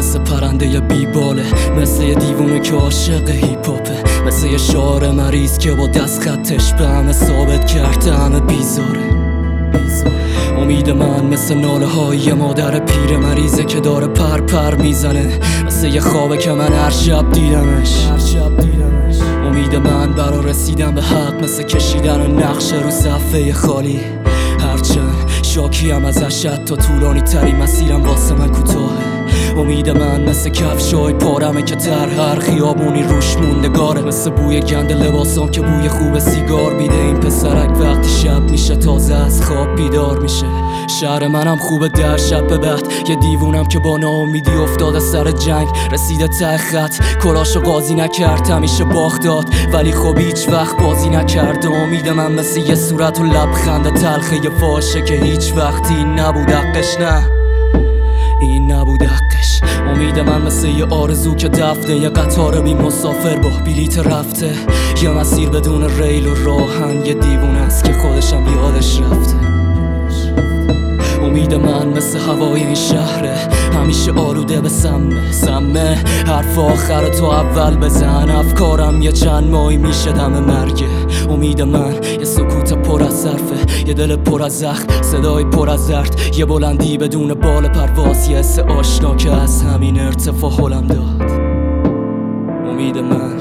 مثل پرنده یه بیباله مثل یه دیوونه که عاشق هیپ هاپه مثل یه شعار مریض که با دست خطش به همه ثابت کرده همه بیزاره. امید من مثل ناله های مادر پیر مریضه که داره پر پر می‌زنه مثل یه خوابه که من هر شب دیدمش. امید من برا رسیدن به حق مثل کشیدن نقشه رو صفحه خالی. هرچند شاکیم ازش تا طولانی تری مسیرم واسه من امید من مثل کفشای پارمه که تر هر خیابونی روش موندگاره مثل بوی گند لباسام که بوی خوب سیگار بیده این پسرک وقتی شب میشه تازه از خواب بیدار میشه. شهر منم خوبه در شب به بعد. یه دیوونم که با ناامیدی افتاده سر جنگ. رسیده ته خط کلاشو قاضی نکرد. همیشه باخت داد ولی خب هیچ وقت بازی نکرد. امید من مثل یه صورت و لبخند تلخه یه فاشه که هیچ وقتی نبود حقش نه. امید من مثل یه آرزو که دفته یه قطار بی مسافر با بلیت رفته. یه مسیر بدون ریل و راهن یه دیوون است که خودشم یادش رفته. امید من مثل هوای این شهره همیشه آلوده به سمه. سمه حرف آخر تو اول بزن. افکارم یه چند ماهی میشه دم مرگه. امید من یه سکوت پر از صرفه یه دل پر از زخم صدای پر از درد. یه بلندی بدون بال حس آشنا که از همین ارتفاع حلم داد. امید من.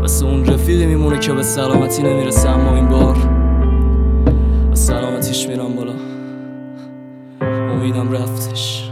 واسه اون رفیقی میمونه که به سلامتی نمی‌رسه اما این بار به سلامتیش میرم بالا. امیدم رفتش.